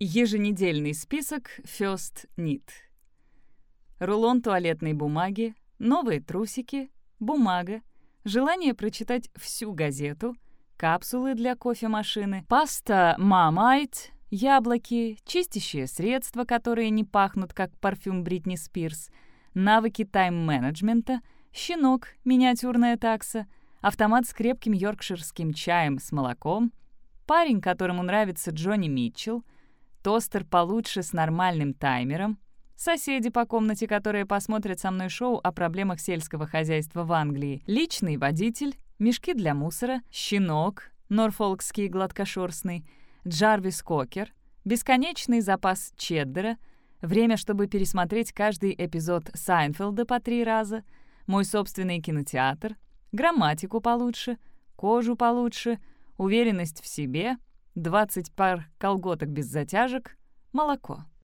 Еженедельный список First Need. Рулон туалетной бумаги, новые трусики, бумага, желание прочитать всю газету, капсулы для кофемашины, паста Мамайт, яблоки, чистящие средства, которые не пахнут, как парфюм Бритни Спирс, навыки тайм-менеджмента, щенок, миниатюрная такса, автомат с крепким йоркширским чаем с молоком, парень, которому нравится Джонни Митчелл, тостер получше с нормальным таймером, соседи по комнате, которые посмотрят со мной шоу о проблемах сельского хозяйства в Англии, личный водитель, мешки для мусора, щенок, норфолкский гладкошерстный, Джарвис Кокер, бесконечный запас чеддера, время, чтобы пересмотреть каждый эпизод Сайнфелда по три раза, мой собственный кинотеатр, грамматику получше, кожу получше, уверенность в себе — 20 пар колготок без затяжек, молоко.